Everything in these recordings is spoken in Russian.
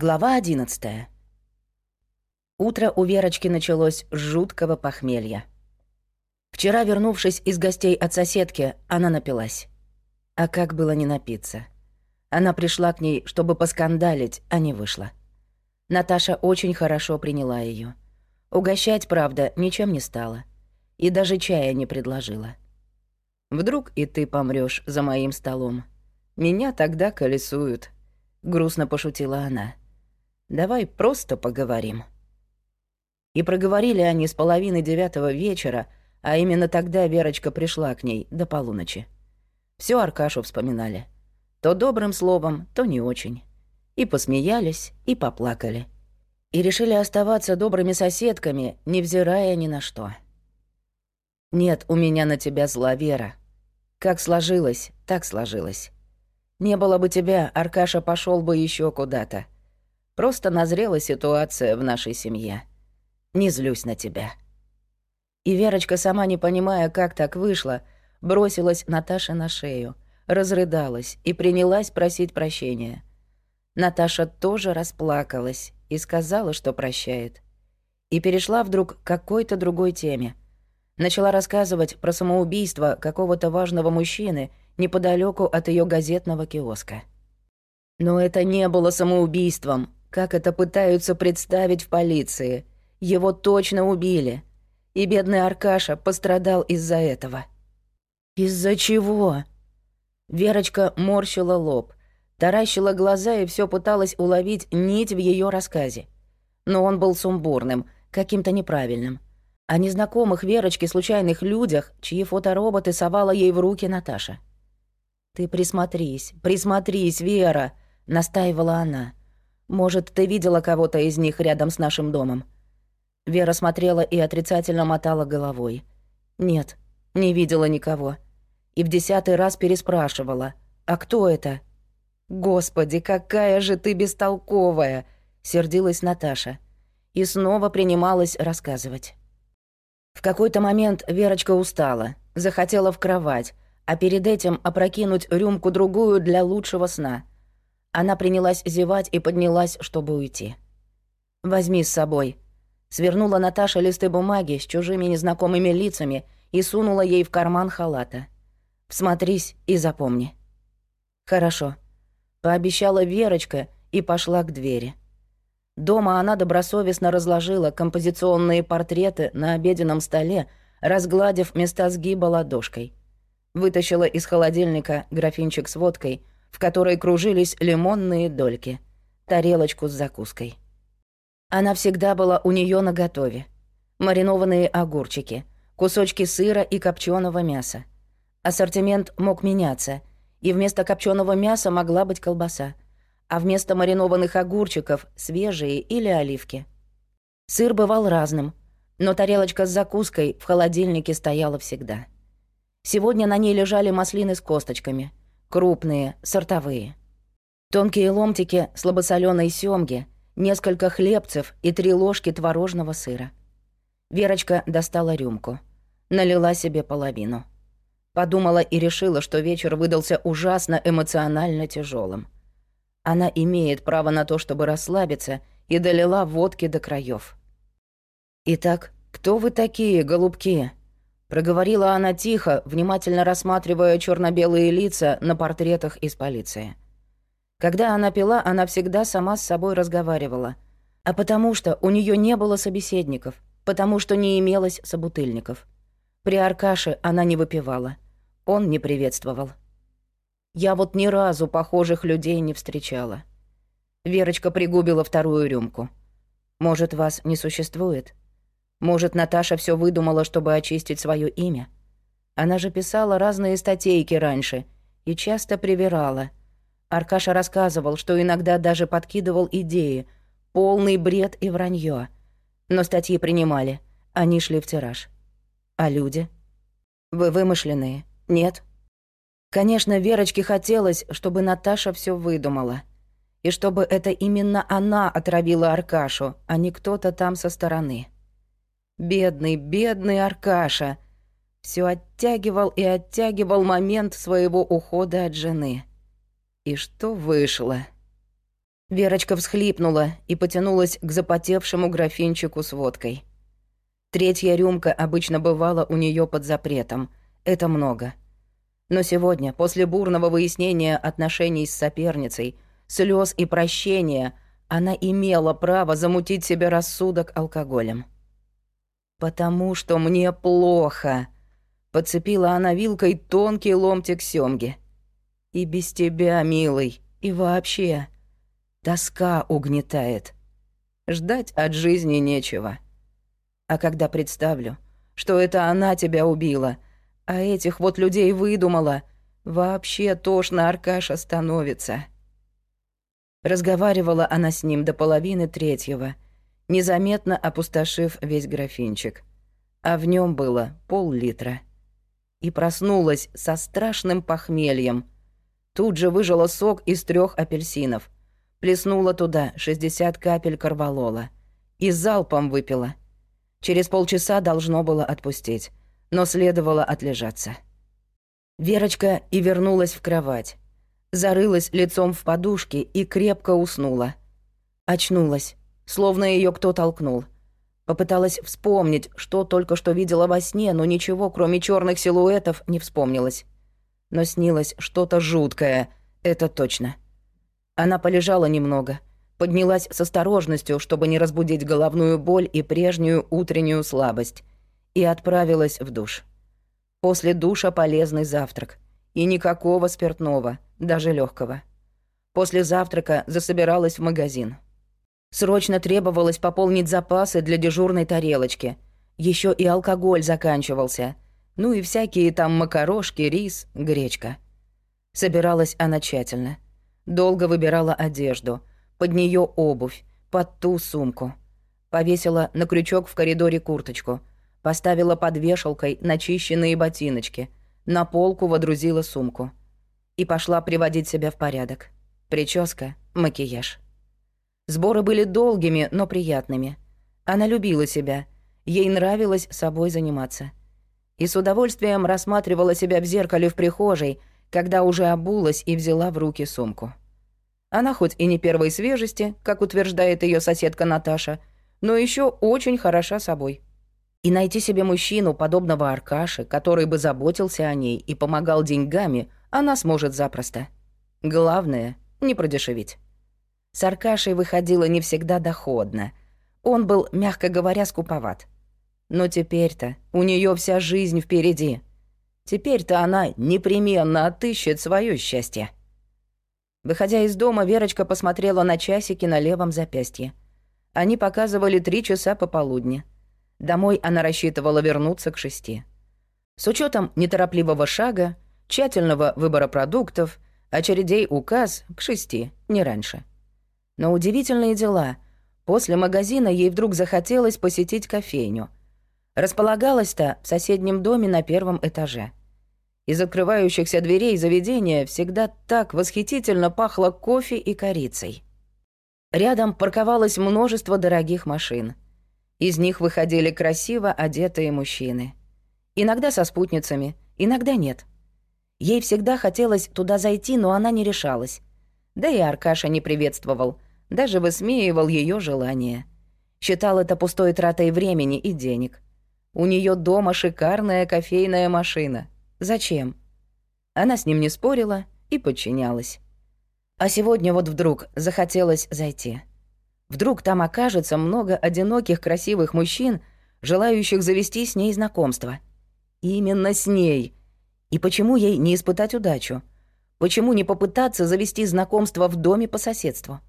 Глава 11. Утро у Верочки началось с жуткого похмелья. Вчера, вернувшись из гостей от соседки, она напилась. А как было не напиться? Она пришла к ней, чтобы поскандалить, а не вышла. Наташа очень хорошо приняла ее. Угощать, правда, ничем не стала. И даже чая не предложила. «Вдруг и ты помрёшь за моим столом. Меня тогда колесуют», — грустно пошутила она. Давай просто поговорим». И проговорили они с половины девятого вечера, а именно тогда Верочка пришла к ней до полуночи. Всё Аркашу вспоминали. То добрым словом, то не очень. И посмеялись, и поплакали. И решили оставаться добрыми соседками, невзирая ни на что. «Нет у меня на тебя зла, Вера. Как сложилось, так сложилось. Не было бы тебя, Аркаша пошел бы еще куда-то. Просто назрела ситуация в нашей семье. Не злюсь на тебя». И Верочка, сама не понимая, как так вышло, бросилась Наташе на шею, разрыдалась и принялась просить прощения. Наташа тоже расплакалась и сказала, что прощает. И перешла вдруг к какой-то другой теме. Начала рассказывать про самоубийство какого-то важного мужчины неподалеку от ее газетного киоска. Но это не было самоубийством, как это пытаются представить в полиции. Его точно убили. И бедный Аркаша пострадал из-за этого. Из-за чего? Верочка морщила лоб, таращила глаза и все пыталась уловить нить в ее рассказе. Но он был сумбурным, каким-то неправильным. О незнакомых Верочке случайных людях, чьи фотороботы совала ей в руки Наташа. «Ты присмотрись, присмотрись, Вера!» — настаивала она. Может, ты видела кого-то из них рядом с нашим домом?» Вера смотрела и отрицательно мотала головой. «Нет, не видела никого». И в десятый раз переспрашивала. «А кто это?» «Господи, какая же ты бестолковая!» — сердилась Наташа. И снова принималась рассказывать. В какой-то момент Верочка устала, захотела в кровать, а перед этим опрокинуть рюмку-другую для лучшего сна — она принялась зевать и поднялась, чтобы уйти. «Возьми с собой». Свернула Наташа листы бумаги с чужими незнакомыми лицами и сунула ей в карман халата. «Всмотрись и запомни». «Хорошо», — пообещала Верочка и пошла к двери. Дома она добросовестно разложила композиционные портреты на обеденном столе, разгладив места сгиба ладошкой. Вытащила из холодильника графинчик с водкой — в которой кружились лимонные дольки, тарелочку с закуской. Она всегда была у нее наготове. Маринованные огурчики, кусочки сыра и копченого мяса. Ассортимент мог меняться, и вместо копченого мяса могла быть колбаса, а вместо маринованных огурчиков — свежие или оливки. Сыр бывал разным, но тарелочка с закуской в холодильнике стояла всегда. Сегодня на ней лежали маслины с косточками — крупные, сортовые. Тонкие ломтики слабосолёной сёмги, несколько хлебцев и три ложки творожного сыра. Верочка достала рюмку. Налила себе половину. Подумала и решила, что вечер выдался ужасно эмоционально тяжелым. Она имеет право на то, чтобы расслабиться, и долила водки до краев. «Итак, кто вы такие, голубки?» Проговорила она тихо, внимательно рассматривая черно белые лица на портретах из полиции. Когда она пила, она всегда сама с собой разговаривала. А потому что у нее не было собеседников, потому что не имелось собутыльников. При Аркаше она не выпивала. Он не приветствовал. Я вот ни разу похожих людей не встречала. Верочка пригубила вторую рюмку. «Может, вас не существует?» Может, Наташа все выдумала, чтобы очистить свое имя? Она же писала разные статейки раньше и часто привирала. Аркаша рассказывал, что иногда даже подкидывал идеи, полный бред и вранье. Но статьи принимали, они шли в тираж. А люди? Вы вымышленные? Нет? Конечно, Верочке хотелось, чтобы Наташа все выдумала. И чтобы это именно она отравила Аркашу, а не кто-то там со стороны. Бедный, бедный Аркаша. Все оттягивал и оттягивал момент своего ухода от жены. И что вышло? Верочка всхлипнула и потянулась к запотевшему графинчику с водкой. Третья рюмка обычно бывала у нее под запретом. Это много. Но сегодня, после бурного выяснения отношений с соперницей, слез и прощения, она имела право замутить себе рассудок алкоголем. «Потому что мне плохо», — подцепила она вилкой тонкий ломтик сёмги. «И без тебя, милый, и вообще...» Тоска угнетает. Ждать от жизни нечего. А когда представлю, что это она тебя убила, а этих вот людей выдумала, вообще тошно Аркаша становится. Разговаривала она с ним до половины третьего, незаметно опустошив весь графинчик. А в нем было пол-литра. И проснулась со страшным похмельем. Тут же выжила сок из трех апельсинов — Плеснула туда 60 капель карвалола. И залпом выпила. Через полчаса должно было отпустить, но следовало отлежаться. Верочка и вернулась в кровать. Зарылась лицом в подушки и крепко уснула. Очнулась, словно ее кто толкнул. Попыталась вспомнить, что только что видела во сне, но ничего, кроме черных силуэтов, не вспомнилось. Но снилось что-то жуткое, это точно. — она полежала немного, поднялась с осторожностью, чтобы не разбудить головную боль и прежнюю утреннюю слабость, и отправилась в душ. После душа полезный завтрак. И никакого спиртного, даже легкого. После завтрака засобиралась в магазин. Срочно требовалось пополнить запасы для дежурной тарелочки. Еще и алкоголь заканчивался. Ну и всякие там макарошки, рис, гречка. Собиралась она тщательно — Долго выбирала одежду, под нее обувь, под ту сумку. Повесила на крючок в коридоре курточку, поставила под вешалкой начищенные ботиночки, на полку водрузила сумку. И пошла приводить себя в порядок. Прическа, макияж. Сборы были долгими, но приятными. Она любила себя, ей нравилось собой заниматься. И с удовольствием рассматривала себя в зеркале в прихожей, когда уже обулась и взяла в руки сумку. Она хоть и не первой свежести, как утверждает ее соседка Наташа, но еще очень хороша собой. И найти себе мужчину, подобного Аркаше, который бы заботился о ней и помогал деньгами, она сможет запросто. Главное — не продешевить. С Аркашей выходило не всегда доходно. Он был, мягко говоря, скуповат. Но теперь-то у нее вся жизнь впереди. Теперь-то она непременно отыщет свое счастье. Выходя из дома, Верочка посмотрела на часики на левом запястье. Они показывали три часа пополудни. Домой она рассчитывала вернуться к шести. С учетом неторопливого шага, тщательного выбора продуктов, очередей указ к шести, не раньше. Но удивительные дела. После магазина ей вдруг захотелось посетить кофейню. Располагалась-то в соседнем доме на первом этаже. Из открывающихся дверей заведения всегда так восхитительно пахло кофе и корицей. Рядом парковалось множество дорогих машин. Из них выходили красиво одетые мужчины. Иногда со спутницами, иногда нет. Ей всегда хотелось туда зайти, но она не решалась. Да и Аркаша не приветствовал, даже высмеивал ее желание. Считал это пустой тратой времени и денег. У нее дома шикарная кофейная машина — Зачем? Она с ним не спорила и подчинялась. А сегодня вот вдруг захотелось зайти. Вдруг там окажется много одиноких красивых мужчин, желающих завести с ней знакомство. Именно с ней. И почему ей не испытать удачу? Почему не попытаться завести знакомство в доме по соседству?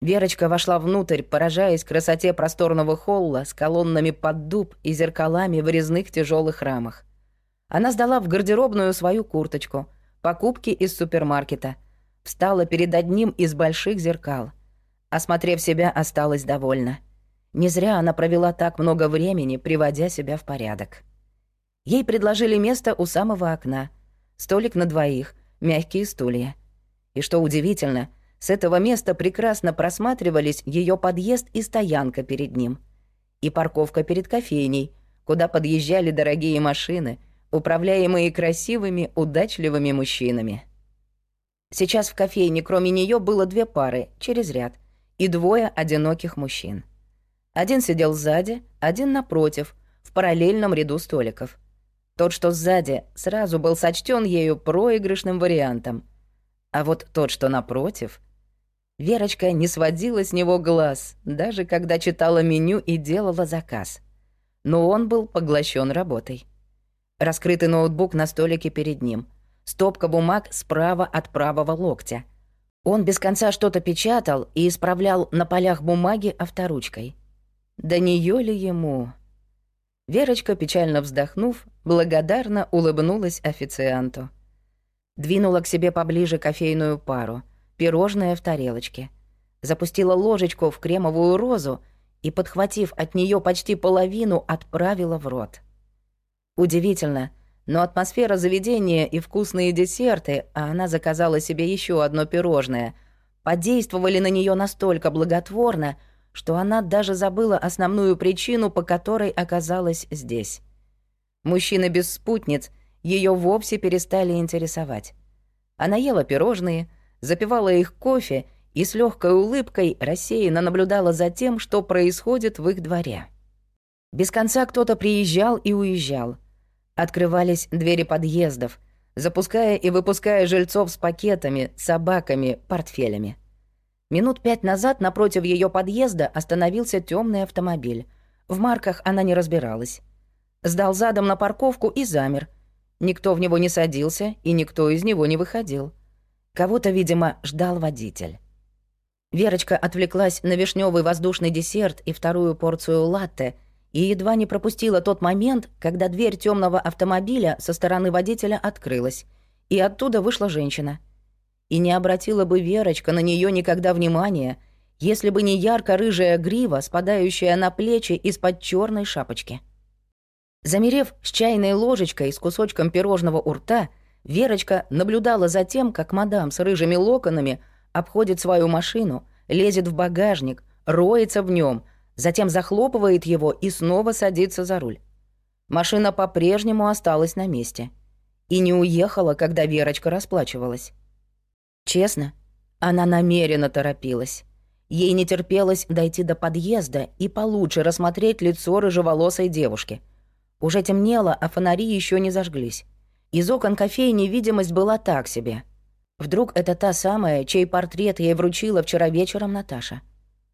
Верочка вошла внутрь, поражаясь красоте просторного холла с колоннами под дуб и зеркалами в резных тяжелых рамах. Она сдала в гардеробную свою курточку, покупки из супермаркета, встала перед одним из больших зеркал. Осмотрев себя, осталась довольна. Не зря она провела так много времени, приводя себя в порядок. Ей предложили место у самого окна, столик на двоих, мягкие стулья. И что удивительно, с этого места прекрасно просматривались ее подъезд и стоянка перед ним. И парковка перед кофейней, куда подъезжали дорогие машины — управляемые красивыми, удачливыми мужчинами. Сейчас в кофейне кроме нее было две пары, через ряд, и двое одиноких мужчин. Один сидел сзади, один напротив, в параллельном ряду столиков. Тот, что сзади, сразу был сочтен ею проигрышным вариантом. А вот тот, что напротив... Верочка не сводила с него глаз, даже когда читала меню и делала заказ. Но он был поглощен работой. Раскрытый ноутбук на столике перед ним. Стопка бумаг справа от правого локтя. Он без конца что-то печатал и исправлял на полях бумаги авторучкой. Да нее ли ему? Верочка, печально вздохнув, благодарно улыбнулась официанту. Двинула к себе поближе кофейную пару, пирожное в тарелочке. Запустила ложечку в кремовую розу и, подхватив от нее почти половину, отправила в рот. Удивительно, но атмосфера заведения и вкусные десерты, а она заказала себе еще одно пирожное, подействовали на нее настолько благотворно, что она даже забыла основную причину, по которой оказалась здесь. Мужчины без спутниц ее вовсе перестали интересовать. Она ела пирожные, запивала их кофе и с легкой улыбкой рассеянно наблюдала за тем, что происходит в их дворе. Без конца кто-то приезжал и уезжал. Открывались двери подъездов, запуская и выпуская жильцов с пакетами, собаками, портфелями. Минут пять назад напротив ее подъезда остановился темный автомобиль. В марках она не разбиралась. Сдал задом на парковку и замер. Никто в него не садился, и никто из него не выходил. Кого-то, видимо, ждал водитель. Верочка отвлеклась на вишневый воздушный десерт и вторую порцию латте и едва не пропустила тот момент, когда дверь темного автомобиля со стороны водителя открылась, и оттуда вышла женщина — и не обратила бы Верочка на нее никогда внимания, если бы не ярко-рыжая грива, спадающая на плечи из-под черной шапочки. Замерев с чайной ложечкой с кусочком пирожного у рта, Верочка наблюдала за тем, как мадам с рыжими локонами обходит свою машину, лезет в багажник, роется в нем, затем захлопывает его и снова садится за руль. Машина по-прежнему осталась на месте. И не уехала, когда Верочка расплачивалась. Честно, она намеренно торопилась. Ей не терпелось дойти до подъезда и получше рассмотреть лицо рыжеволосой девушки. Уже темнело, а фонари еще не зажглись. Из окон кофейни видимость была так себе. Вдруг это та самая, чей портрет ей вручила вчера вечером Наташа.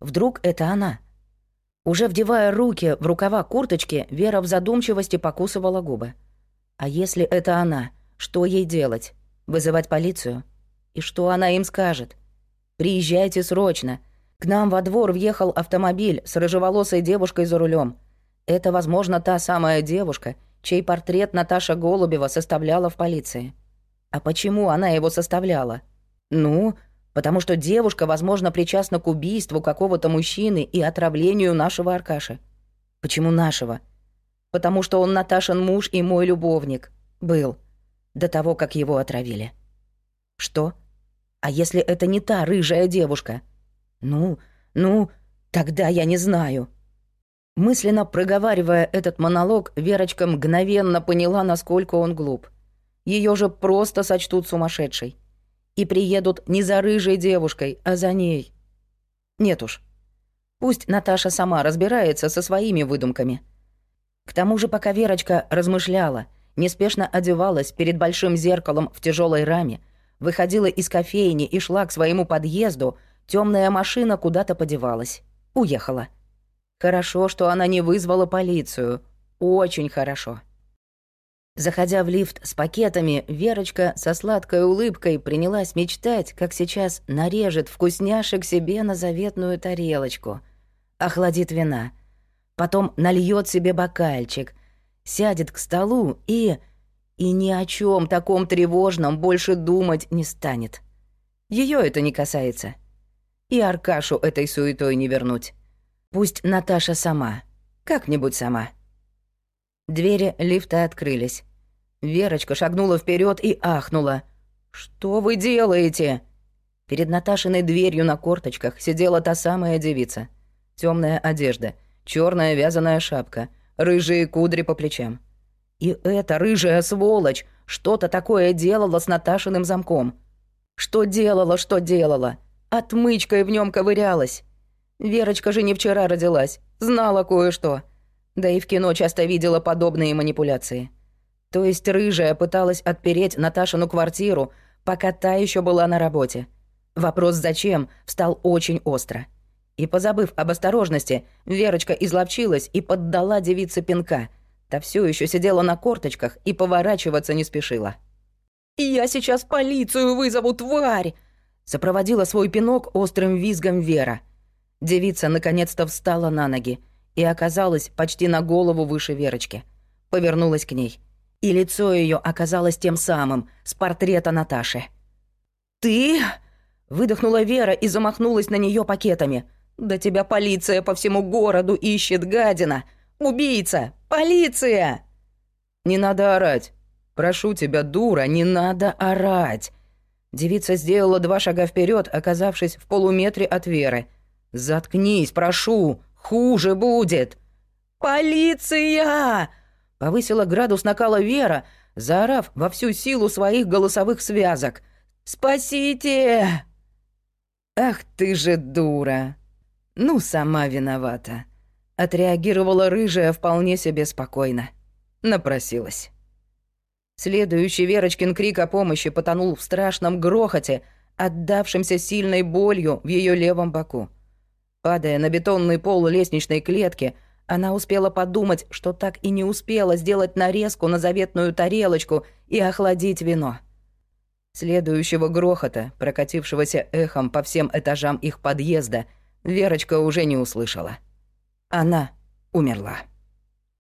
Вдруг это она. Уже вдевая руки в рукава курточки, Вера в задумчивости покусывала губы. А если это она, что ей делать? Вызывать полицию? И что она им скажет? «Приезжайте срочно. К нам во двор въехал автомобиль с рыжеволосой девушкой за рулем. Это, возможно, та самая девушка, чей портрет Наташа Голубева составляла в полиции. А почему она его составляла? Ну, потому что девушка, возможно, причастна к убийству какого-то мужчины и отравлению нашего Аркаши. Почему нашего? Потому что он Наташин муж и мой любовник. Был. До того, как его отравили. Что? А если это не та рыжая девушка? Ну, ну, тогда я не знаю. Мысленно проговаривая этот монолог, Верочка мгновенно поняла, насколько он глуп. Ее же просто сочтут сумасшедшей. И приедут не за рыжей девушкой, а за ней. Нет уж. Пусть Наташа сама разбирается со своими выдумками. К тому же, пока Верочка размышляла, неспешно одевалась перед большим зеркалом в тяжелой раме, выходила из кофейни и шла к своему подъезду, темная машина куда-то подевалась. Уехала. Хорошо, что она не вызвала полицию. Очень хорошо. Заходя в лифт с пакетами, Верочка со сладкой улыбкой принялась мечтать, как сейчас нарежет вкусняшек себе на заветную тарелочку, охладит вина, потом нальет себе бокальчик, сядет к столу и и ни о чем таком тревожном больше думать не станет. Ее это не касается. И Аркашу этой суетой не вернуть. Пусть Наташа сама, как-нибудь сама. Двери лифта открылись. Верочка шагнула вперед и ахнула. «Что вы делаете?» Перед Наташиной дверью на корточках сидела та самая девица. Темная одежда, черная вязаная шапка, рыжие кудри по плечам. И эта рыжая сволочь что-то такое делала с Наташиным замком. Что делала, что делала? Отмычкой в нем ковырялась. Верочка же не вчера родилась, знала кое-что. Да и в кино часто видела подобные манипуляции. То есть рыжая пыталась отпереть Наташину квартиру, пока та еще была на работе. Вопрос «зачем?» встал очень остро. И позабыв об осторожности, Верочка изловчилась и поддала девице пинка. Та все еще сидела на корточках и поворачиваться не спешила. «Я сейчас полицию вызову, тварь!» Сопроводила свой пинок острым визгом Вера. Девица наконец-то встала на ноги и оказалась почти на голову выше Верочки. Повернулась к ней — и лицо ее оказалось тем самым, с портрета Наташи. «Ты?» — выдохнула Вера и замахнулась на нее пакетами. «Да тебя полиция по всему городу ищет, гадина! Убийца! Полиция!» «Не надо орать! Прошу тебя, дура, не надо орать!» Девица сделала два шага вперед, оказавшись в полуметре от Веры. «Заткнись, прошу! Хуже будет!» «Полиция!» Повысила градус накала Вера, заорав во всю силу своих голосовых связок. «Спасите!» «Ах ты же дура! Ну, сама виновата!» Отреагировала рыжая вполне себе спокойно. Напросилась. Следующий Верочкин крик о помощи потонул в страшном грохоте, отдавшемся сильной болью в ее левом боку. Падая на бетонный пол лестничной клетки, она успела подумать, что так и не успела сделать нарезку на заветную тарелочку и охладить вино. Следующего грохота, прокатившегося эхом по всем этажам их подъезда, Верочка уже не услышала. Она умерла.